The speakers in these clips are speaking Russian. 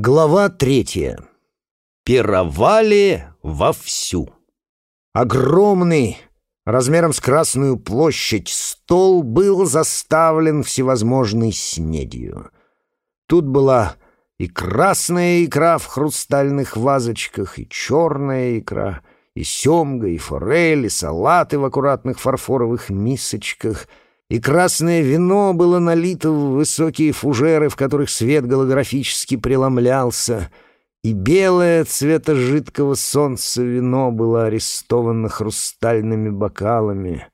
Глава третья. Пировали вовсю. Огромный, размером с Красную площадь, стол был заставлен всевозможной снедью. Тут была и красная икра в хрустальных вазочках, и черная икра, и семга, и форель, и салаты в аккуратных фарфоровых мисочках — и красное вино было налито в высокие фужеры, в которых свет голографически преломлялся, и белое цвета жидкого солнца вино было арестовано хрустальными бокалами.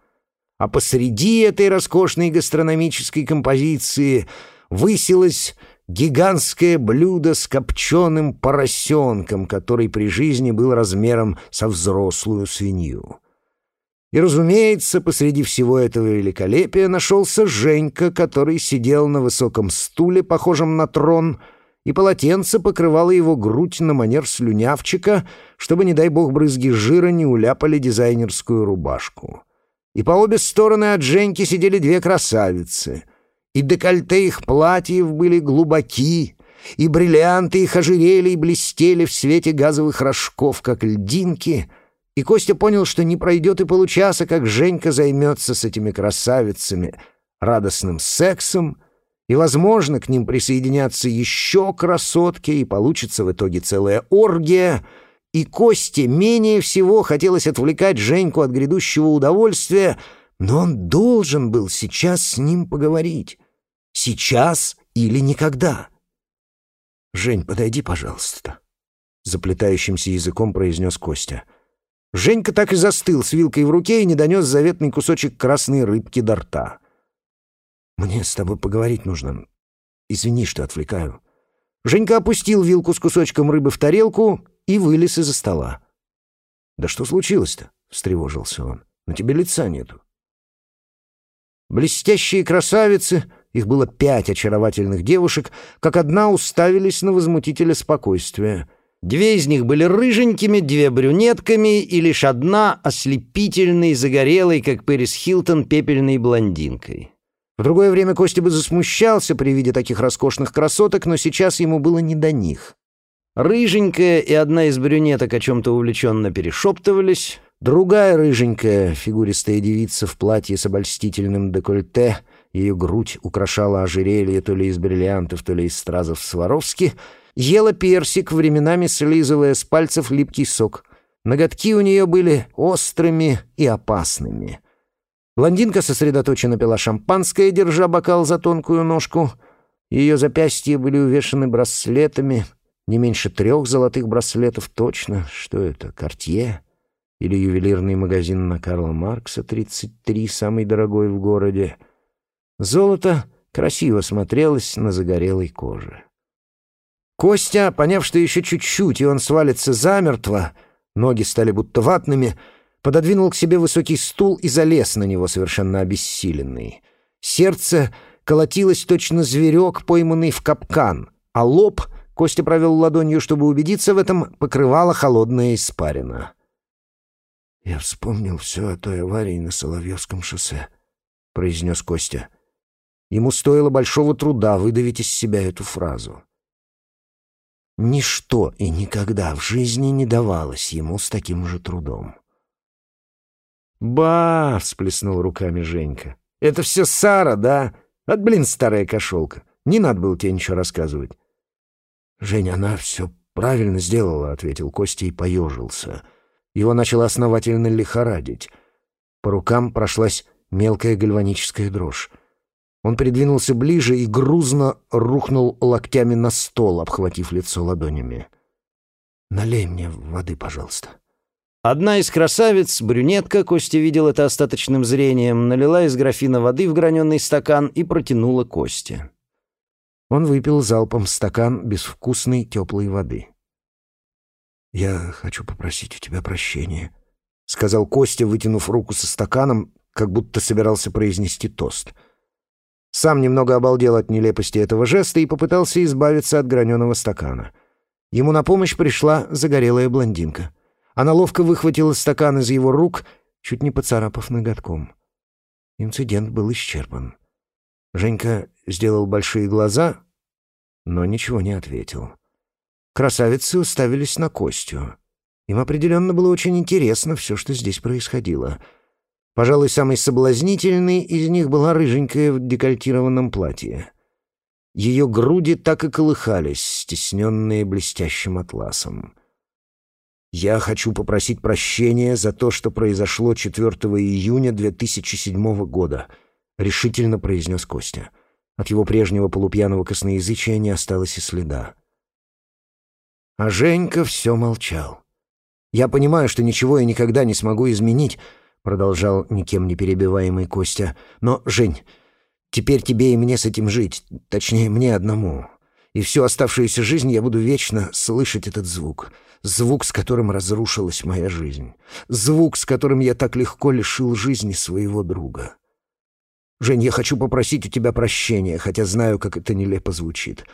А посреди этой роскошной гастрономической композиции высилось гигантское блюдо с копченым поросенком, который при жизни был размером со взрослую свинью. И, разумеется, посреди всего этого великолепия нашелся Женька, который сидел на высоком стуле, похожем на трон, и полотенце покрывало его грудь на манер слюнявчика, чтобы, не дай бог, брызги жира не уляпали дизайнерскую рубашку. И по обе стороны от Женьки сидели две красавицы, и декольте их платьев были глубоки, и бриллианты их ожерелий блестели в свете газовых рожков, как льдинки — и Костя понял, что не пройдет и получаса, как Женька займется с этими красавицами радостным сексом, и, возможно, к ним присоединятся еще красотки, и получится в итоге целая оргия. И Косте менее всего хотелось отвлекать Женьку от грядущего удовольствия, но он должен был сейчас с ним поговорить. Сейчас или никогда. «Жень, подойди, пожалуйста», — заплетающимся языком произнес Костя — Женька так и застыл с вилкой в руке и не донес заветный кусочек красной рыбки до рта. «Мне с тобой поговорить нужно. Извини, что отвлекаю». Женька опустил вилку с кусочком рыбы в тарелку и вылез из-за стола. «Да что случилось-то?» — встревожился он. «На тебе лица нету». Блестящие красавицы, их было пять очаровательных девушек, как одна уставились на возмутителя спокойствия — Две из них были рыженькими, две брюнетками, и лишь одна ослепительной, загорелой, как Пэрис Хилтон, пепельной блондинкой. В другое время Костя бы засмущался при виде таких роскошных красоток, но сейчас ему было не до них. Рыженькая и одна из брюнеток о чем-то увлеченно перешептывались. Другая рыженькая, фигуристая девица в платье с обольстительным декольте, ее грудь украшала ожерелье то ли из бриллиантов, то ли из стразов Сваровски — ела персик, временами слизывая с пальцев липкий сок. Ноготки у нее были острыми и опасными. Блондинка сосредоточенно пила шампанское, держа бокал за тонкую ножку. Ее запястья были увешаны браслетами, не меньше трех золотых браслетов точно. Что это, Кортье? Или ювелирный магазин на Карла Маркса, 33, самый дорогой в городе? Золото красиво смотрелось на загорелой коже. Костя, поняв, что еще чуть-чуть, и он свалится замертво, ноги стали будто ватными, пододвинул к себе высокий стул и залез на него, совершенно обессиленный. Сердце колотилось точно зверек, пойманный в капкан, а лоб, Костя провел ладонью, чтобы убедиться в этом, покрывала холодная испарина. «Я вспомнил все о той аварии на Соловьевском шоссе», — произнес Костя. Ему стоило большого труда выдавить из себя эту фразу. Ничто и никогда в жизни не давалось ему с таким же трудом. «Ба!» — всплеснул руками Женька. «Это все Сара, да? От блин, старая кошелка. Не надо было тебе ничего рассказывать». «Женя, она все правильно сделала», — ответил Костя и поежился. Его начало основательно лихорадить. По рукам прошлась мелкая гальваническая дрожь. Он придвинулся ближе и грузно рухнул локтями на стол, обхватив лицо ладонями. «Налей мне воды, пожалуйста». Одна из красавиц, брюнетка, Костя видел это остаточным зрением, налила из графина воды в граненый стакан и протянула Косте. Он выпил залпом стакан безвкусной теплой воды. «Я хочу попросить у тебя прощения», — сказал Костя, вытянув руку со стаканом, как будто собирался произнести тост — сам немного обалдел от нелепости этого жеста и попытался избавиться от граненого стакана. Ему на помощь пришла загорелая блондинка. Она ловко выхватила стакан из его рук, чуть не поцарапав ноготком. Инцидент был исчерпан. Женька сделал большие глаза, но ничего не ответил. Красавицы уставились на Костю. Им определенно было очень интересно все, что здесь происходило. Пожалуй, самой соблазнительной из них была рыженькая в декольтированном платье. Ее груди так и колыхались, стесненные блестящим атласом. «Я хочу попросить прощения за то, что произошло 4 июня 2007 года», — решительно произнес Костя. От его прежнего полупьяного косноязычия не осталось и следа. А Женька все молчал. «Я понимаю, что ничего я никогда не смогу изменить», — продолжал никем не перебиваемый Костя. «Но, Жень, теперь тебе и мне с этим жить, точнее, мне одному. И всю оставшуюся жизнь я буду вечно слышать этот звук. Звук, с которым разрушилась моя жизнь. Звук, с которым я так легко лишил жизни своего друга. Жень, я хочу попросить у тебя прощения, хотя знаю, как это нелепо звучит.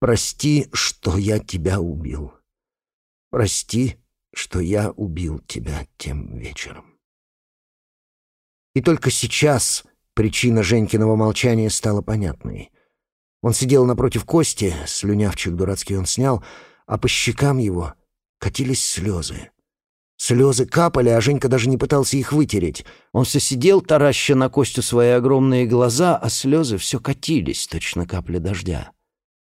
Прости, что я тебя убил. Прости, что я убил тебя тем вечером. И только сейчас причина Женькиного молчания стала понятной. Он сидел напротив Кости, слюнявчик дурацкий он снял, а по щекам его катились слезы. Слезы капали, а Женька даже не пытался их вытереть. Он все сидел, тараща на Костю свои огромные глаза, а слезы все катились, точно капли дождя.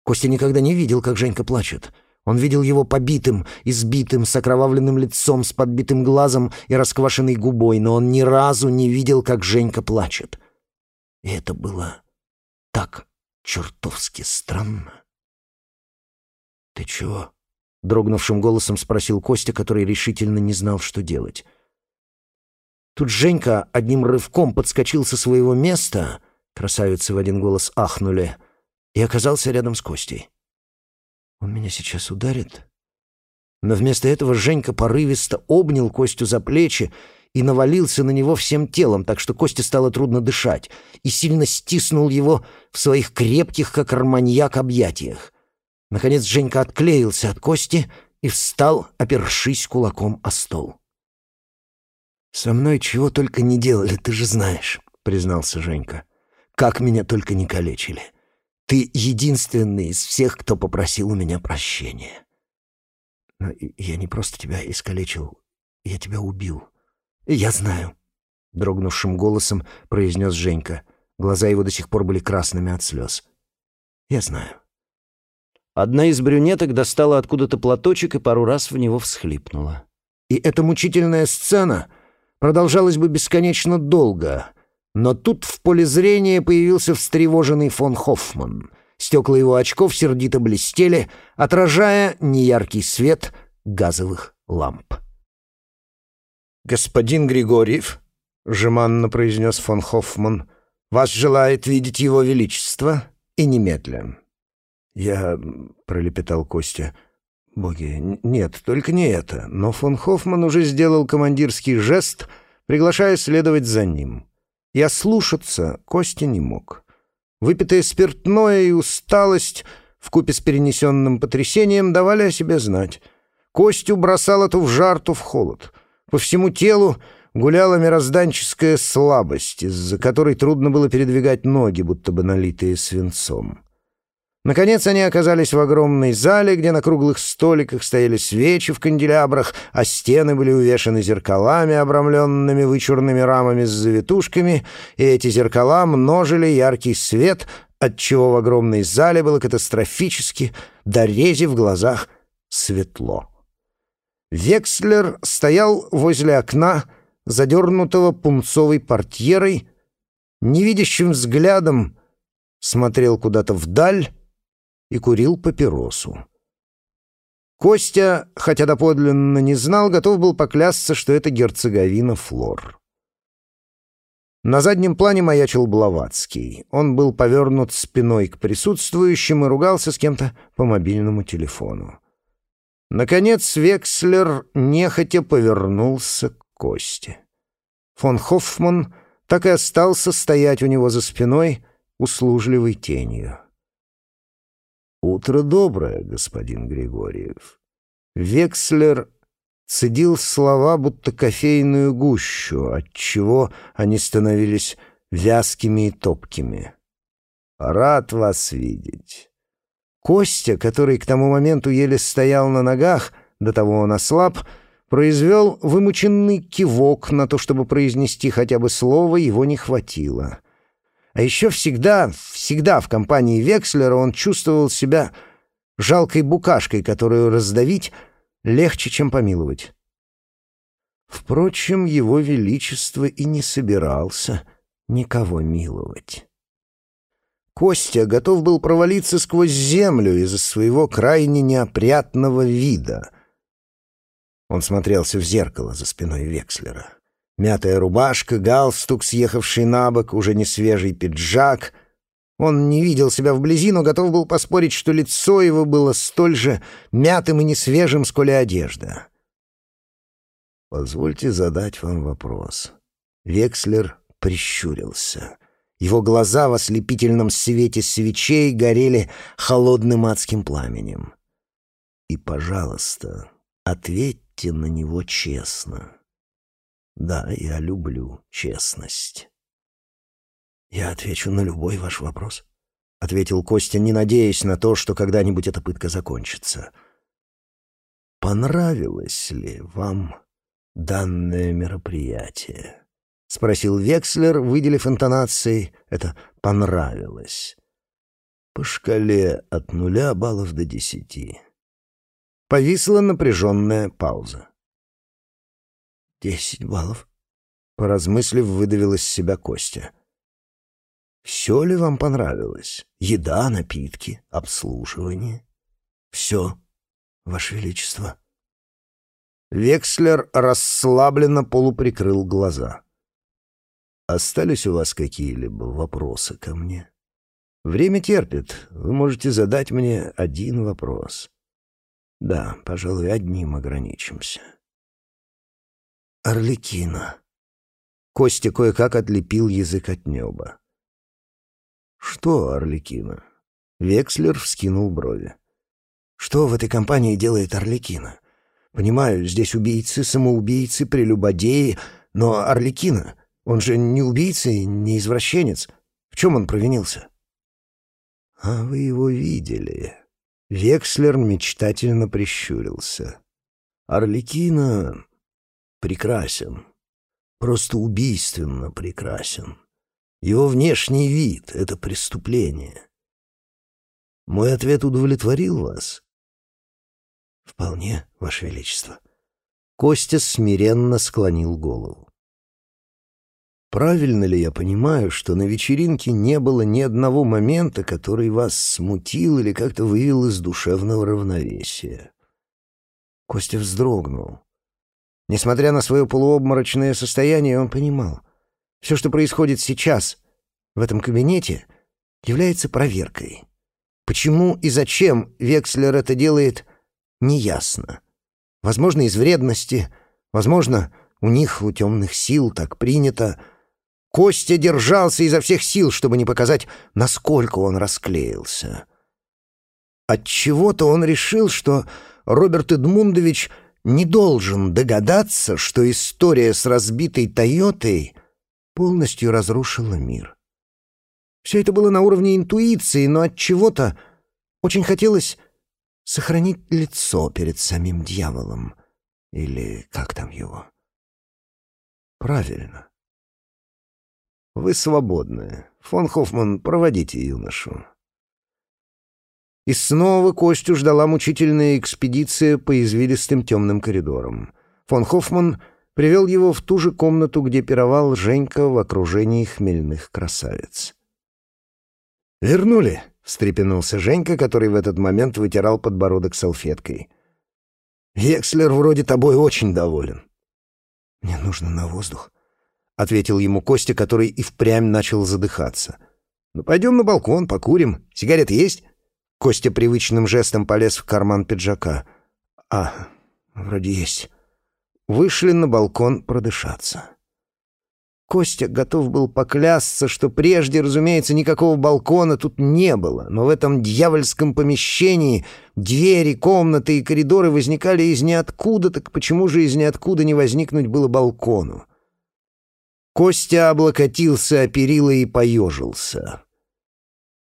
Костя никогда не видел, как Женька плачет — он видел его побитым, избитым, с окровавленным лицом, с подбитым глазом и расквашенной губой, но он ни разу не видел, как Женька плачет. И это было так чертовски странно. «Ты чего?» — дрогнувшим голосом спросил Костя, который решительно не знал, что делать. Тут Женька одним рывком подскочил со своего места, красавицы в один голос ахнули, и оказался рядом с Костей. Он меня сейчас ударит? Но вместо этого Женька порывисто обнял Костю за плечи и навалился на него всем телом, так что Косте стало трудно дышать, и сильно стиснул его в своих крепких, как арманьяк, объятиях. Наконец Женька отклеился от Кости и встал, опершись кулаком о стол. «Со мной чего только не делали, ты же знаешь», — признался Женька. «Как меня только не калечили. Ты единственный из всех, кто попросил у меня прощения. Но я не просто тебя искалечил, я тебя убил. Я знаю, — дрогнувшим голосом произнес Женька. Глаза его до сих пор были красными от слез. Я знаю. Одна из брюнеток достала откуда-то платочек и пару раз в него всхлипнула. И эта мучительная сцена продолжалась бы бесконечно долго, но тут в поле зрения появился встревоженный фон Хоффман. Стекла его очков сердито блестели, отражая неяркий свет газовых ламп. «Господин Григорьев», — жеманно произнес фон Хоффман, — «вас желает видеть его величество и немедленно». «Я...» — пролепетал Костя. «Боги, нет, только не это». Но фон Хоффман уже сделал командирский жест, приглашая следовать за ним. Я слушаться Костя не мог. Выпитое спиртное и усталость вкупе с перенесенным потрясением давали о себе знать. Костю бросало то в жар, то в холод. По всему телу гуляла мирозданческая слабость, из-за которой трудно было передвигать ноги, будто бы налитые свинцом. Наконец они оказались в огромной зале, где на круглых столиках стояли свечи в канделябрах, а стены были увешаны зеркалами, обрамленными вычурными рамами с завитушками, и эти зеркала множили яркий свет, отчего в огромной зале было катастрофически, до рези в глазах, светло. Векслер стоял возле окна, задернутого пунцовой портьерой, невидящим взглядом смотрел куда-то вдаль, и курил папиросу. Костя, хотя доподлинно не знал, готов был поклясться, что это герцоговина Флор. На заднем плане маячил Блаватский. Он был повернут спиной к присутствующим и ругался с кем-то по мобильному телефону. Наконец Векслер нехотя повернулся к Косте. Фон Хоффман так и остался стоять у него за спиной услужливой тенью. «Утро доброе, господин Григорьев». Векслер цедил слова, будто кофейную гущу, отчего они становились вязкими и топкими. «Рад вас видеть. Костя, который к тому моменту еле стоял на ногах, до того он ослаб, произвел вымученный кивок на то, чтобы произнести хотя бы слово, его не хватило. А еще всегда, всегда в компании Векслера он чувствовал себя жалкой букашкой, которую раздавить легче, чем помиловать. Впрочем, его величество и не собирался никого миловать. Костя готов был провалиться сквозь землю из-за своего крайне неопрятного вида. Он смотрелся в зеркало за спиной Векслера. Мятая рубашка, галстук, съехавший на бок, уже не свежий пиджак. Он не видел себя вблизи, но готов был поспорить, что лицо его было столь же мятым и несвежим, сколь и одежда. «Позвольте задать вам вопрос». Векслер прищурился. Его глаза в ослепительном свете свечей горели холодным адским пламенем. «И, пожалуйста, ответьте на него честно». Да, я люблю честность. Я отвечу на любой ваш вопрос, — ответил Костя, не надеясь на то, что когда-нибудь эта пытка закончится. «Понравилось ли вам данное мероприятие?» — спросил Векслер, выделив интонацией «это понравилось». По шкале от нуля баллов до десяти. Повисла напряженная пауза. «Десять баллов», — поразмыслив, выдавил из себя Костя. «Все ли вам понравилось? Еда, напитки, обслуживание?» «Все, Ваше Величество». Векслер расслабленно полуприкрыл глаза. «Остались у вас какие-либо вопросы ко мне?» «Время терпит. Вы можете задать мне один вопрос». «Да, пожалуй, одним ограничимся». Орликина. Костя кое-как отлепил язык от неба. «Что, Орликина?» Векслер вскинул брови. «Что в этой компании делает Орликина? Понимаю, здесь убийцы, самоубийцы, прелюбодеи, но Орликина, он же не убийца и не извращенец. В чем он провинился?» «А вы его видели?» Векслер мечтательно прищурился. «Орликина прекрасен. Просто убийственно прекрасен. Его внешний вид — это преступление. Мой ответ удовлетворил вас? Вполне, Ваше Величество. Костя смиренно склонил голову. Правильно ли я понимаю, что на вечеринке не было ни одного момента, который вас смутил или как-то вывел из душевного равновесия? Костя вздрогнул. Несмотря на свое полуобморочное состояние, он понимал, все, что происходит сейчас в этом кабинете, является проверкой. Почему и зачем Векслер это делает, неясно. Возможно, из вредности, возможно, у них, у темных сил, так принято. Костя держался изо всех сил, чтобы не показать, насколько он расклеился. Отчего-то он решил, что Роберт Эдмундович — не должен догадаться, что история с разбитой «Тойотой» полностью разрушила мир. Все это было на уровне интуиции, но от чего-то очень хотелось сохранить лицо перед самим дьяволом. Или как там его? Правильно. Вы свободны. Фон Хоффман, проводите юношу. И снова Костю ждала мучительная экспедиция по извилистым темным коридорам. Фон Хоффман привел его в ту же комнату, где пировал Женька в окружении хмельных красавиц. «Вернули», — встрепенулся Женька, который в этот момент вытирал подбородок салфеткой. «Векслер вроде тобой очень доволен». «Мне нужно на воздух», — ответил ему Костя, который и впрямь начал задыхаться. «Ну, пойдем на балкон, покурим. Сигарет есть?» Костя привычным жестом полез в карман пиджака. «А, вроде есть». Вышли на балкон продышаться. Костя готов был поклясться, что прежде, разумеется, никакого балкона тут не было, но в этом дьявольском помещении двери, комнаты и коридоры возникали из ниоткуда, так почему же из ниоткуда не возникнуть было балкону? Костя облокотился о перила и поежился.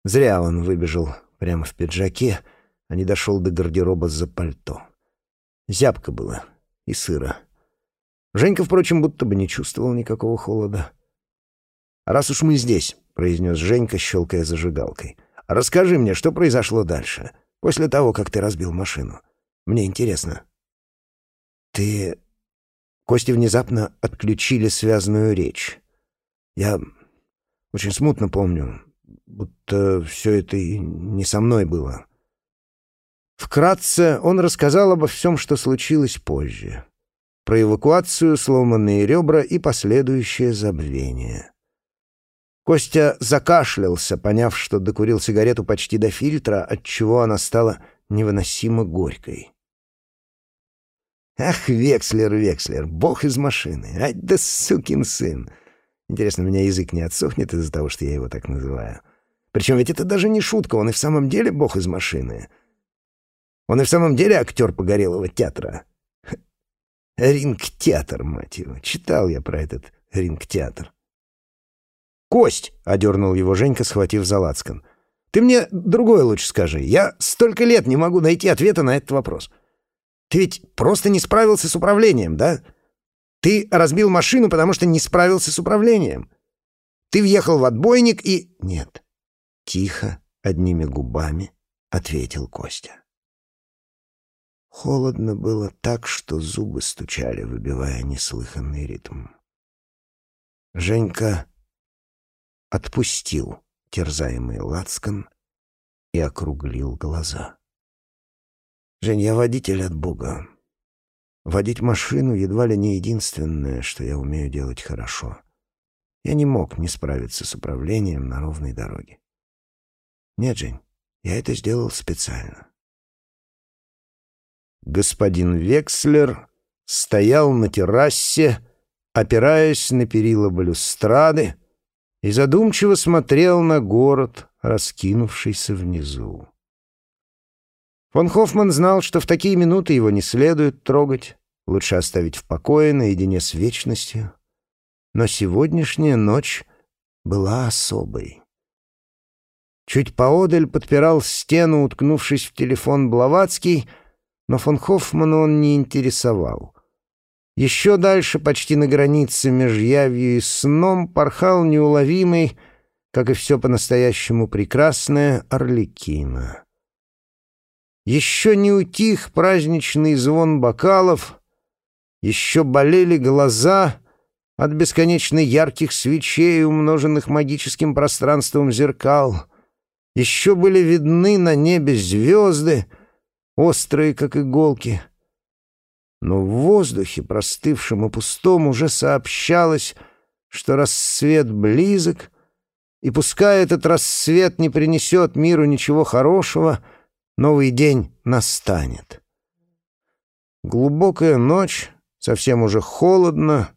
Зря он выбежал прямо в пиджаке, а не дошел до гардероба за пальто. Зябко было и сыро. Женька, впрочем, будто бы не чувствовал никакого холода. «Раз уж мы здесь», — произнес Женька, щелкая зажигалкой, — «расскажи мне, что произошло дальше, после того, как ты разбил машину. Мне интересно». «Ты...» Кости внезапно отключили связанную речь. Я очень смутно помню, будто все это и не со мной было. Вкратце он рассказал обо всем, что случилось позже. Про эвакуацию, сломанные ребра и последующее забвение. Костя закашлялся, поняв, что докурил сигарету почти до фильтра, отчего она стала невыносимо горькой. «Ах, Векслер, Векслер, бог из машины! Ай да сукин сын!» Интересно, у меня язык не отсохнет из-за того, что я его так называю. Причем ведь это даже не шутка, он и в самом деле бог из машины. Он и в самом деле актер погорелого театра. Ринг-театр, мать его. Читал я про этот ринг-театр. «Кость!» — одернул его Женька, схватив за лацкан. «Ты мне другое лучше скажи. Я столько лет не могу найти ответа на этот вопрос. Ты ведь просто не справился с управлением, да? Ты разбил машину, потому что не справился с управлением. Ты въехал в отбойник и...» «Нет». Тихо, одними губами, ответил Костя. Холодно было так, что зубы стучали, выбивая неслыханный ритм. Женька отпустил терзаемый лацкан и округлил глаза. «Жень, я водитель от Бога. Водить машину едва ли не единственное, что я умею делать хорошо. Я не мог не справиться с управлением на ровной дороге. Нет, Жень, я это сделал специально». Господин Векслер стоял на террасе, опираясь на перила балюстрады, и задумчиво смотрел на город, раскинувшийся внизу. Фон Хоффман знал, что в такие минуты его не следует трогать, лучше оставить в покое наедине с вечностью. Но сегодняшняя ночь была особой. Чуть поодаль подпирал стену, уткнувшись в телефон Блаватский, но фон Хоффмана он не интересовал. Еще дальше, почти на границе между явью и сном, порхал неуловимый, как и все по-настоящему прекрасное, Орликина. Еще не утих праздничный звон бокалов, еще болели глаза от бесконечно ярких свечей, умноженных магическим пространством зеркал. Еще были видны на небе звезды, острые, как иголки — но в воздухе, простывшем и пустом, уже сообщалось, что рассвет близок, и пускай этот рассвет не принесет миру ничего хорошего, новый день настанет. Глубокая ночь, совсем уже холодно,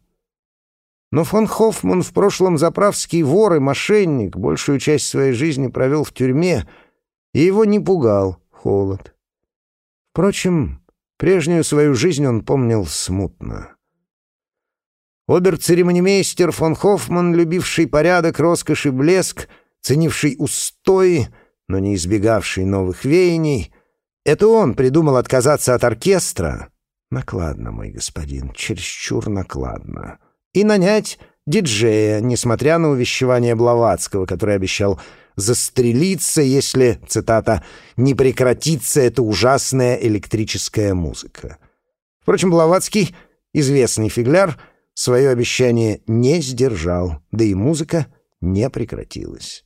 но фон Хоффман в прошлом заправский вор и мошенник, большую часть своей жизни провел в тюрьме, и его не пугал холод. Впрочем, Прежнюю свою жизнь он помнил смутно. Обер-церемонимейстер фон Хоффман, любивший порядок, роскошь и блеск, ценивший устои, но не избегавший новых веяний, это он придумал отказаться от оркестра, накладно, мой господин, чересчур накладно, и нанять диджея, несмотря на увещевание Блаватского, который обещал застрелиться, если, цитата, «не прекратится эта ужасная электрическая музыка». Впрочем, Блаватский, известный фигляр, свое обещание не сдержал, да и музыка не прекратилась.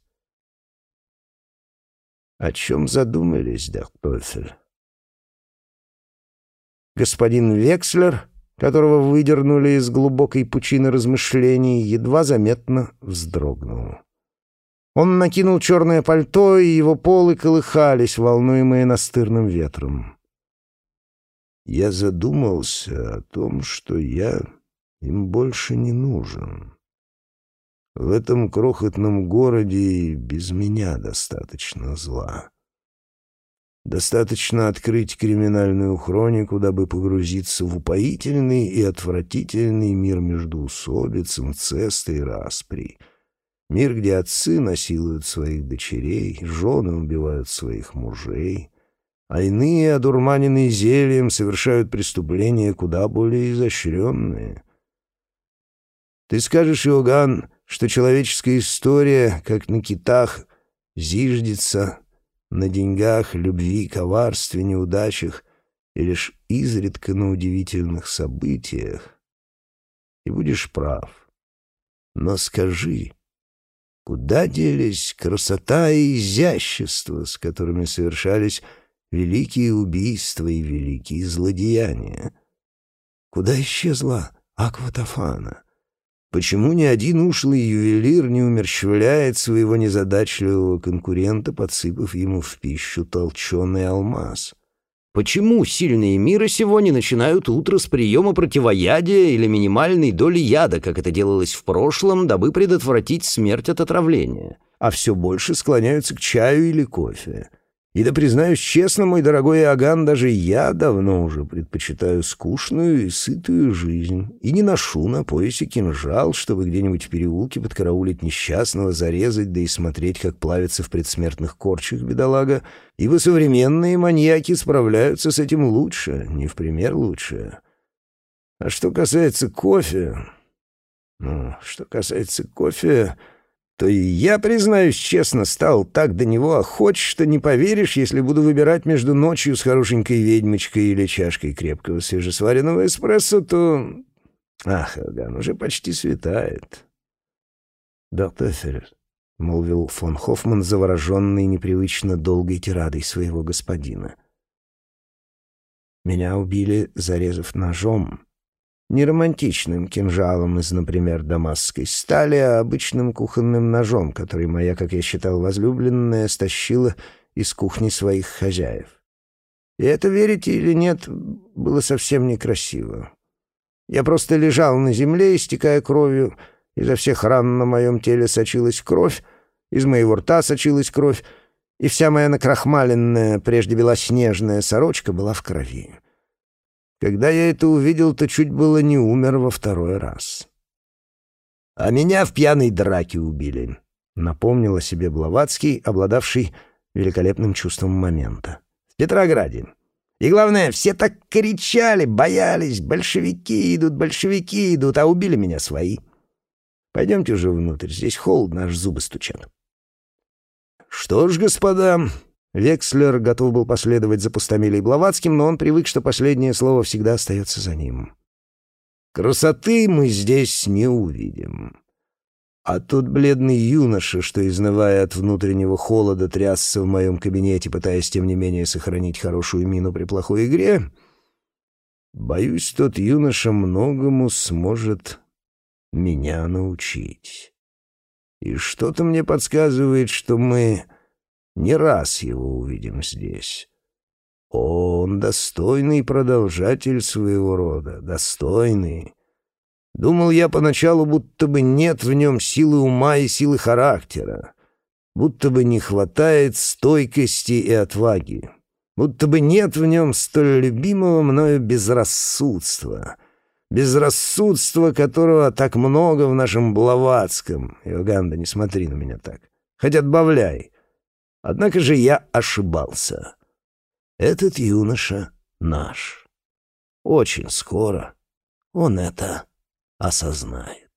О чем задумались, Дахтофель? Господин Векслер, которого выдернули из глубокой пучины размышлений, едва заметно вздрогнул. Он накинул черное пальто, и его полы колыхались, волнуемые настырным ветром. Я задумался о том, что я им больше не нужен. В этом крохотном городе без меня достаточно зла. Достаточно открыть криминальную хронику, дабы погрузиться в упоительный и отвратительный мир между усобиц, инцеста и распри — Мир, где отцы насилуют своих дочерей, жены убивают своих мужей, а иные, одурманенные зельем, совершают преступления куда более изощренные. Ты скажешь, Иоганн, что человеческая история, как на китах, зиждется на деньгах, любви, коварстве, неудачах и лишь изредка на удивительных событиях. И будешь прав. Но скажи, куда делись красота и изящество, с которыми совершались великие убийства и великие злодеяния? Куда исчезла Акватофана? Почему ни один ушлый ювелир не умерщвляет своего незадачливого конкурента, подсыпав ему в пищу толченый алмаз? Почему сильные мира сегодня начинают утро с приема противоядия или минимальной доли яда, как это делалось в прошлом, дабы предотвратить смерть от отравления, а все больше склоняются к чаю или кофе? И да признаюсь честно, мой дорогой Аган, даже я давно уже предпочитаю скучную и сытую жизнь и не ношу на поясе кинжал, чтобы где-нибудь в переулке подкараулить несчастного, зарезать, да и смотреть, как плавится в предсмертных корчах бедолага, ибо современные маньяки справляются с этим лучше, не в пример лучше. А что касается кофе... Ну, что касается кофе то и я, признаюсь честно, стал так до него охоч, что не поверишь, если буду выбирать между ночью с хорошенькой ведьмочкой или чашкой крепкого свежесваренного эспрессо, то... Ах, Элган, уже почти светает. «Доктор Феррер», — молвил фон Хоффман, завороженный непривычно долгой тирадой своего господина. «Меня убили, зарезав ножом, не романтичным кинжалом из, например, дамасской стали, а обычным кухонным ножом, который моя, как я считал, возлюбленная стащила из кухни своих хозяев. И это, верите или нет, было совсем некрасиво. Я просто лежал на земле, истекая кровью, изо всех ран на моем теле сочилась кровь, из моего рта сочилась кровь, и вся моя накрахмаленная, прежде белоснежная сорочка была в крови. Когда я это увидел, то чуть было не умер во второй раз. «А меня в пьяной драке убили», — напомнил о себе Блаватский, обладавший великолепным чувством момента. «В Петрограде. И главное, все так кричали, боялись, большевики идут, большевики идут, а убили меня свои. Пойдемте уже внутрь, здесь холодно, аж зубы стучат». «Что ж, господа, Векслер готов был последовать за Пустомелей Блаватским, но он привык, что последнее слово всегда остается за ним. «Красоты мы здесь не увидим». А тот бледный юноша, что, изнывая от внутреннего холода, трясся в моем кабинете, пытаясь, тем не менее, сохранить хорошую мину при плохой игре, боюсь, тот юноша многому сможет меня научить. И что-то мне подсказывает, что мы не раз его увидим здесь. Он достойный продолжатель своего рода, достойный. Думал я поначалу, будто бы нет в нем силы ума и силы характера, будто бы не хватает стойкости и отваги, будто бы нет в нем столь любимого мною безрассудства, безрассудства, которого так много в нашем Блаватском. Иоганна, не смотри на меня так. Хоть отбавляй. Однако же я ошибался. Этот юноша наш. Очень скоро он это осознает.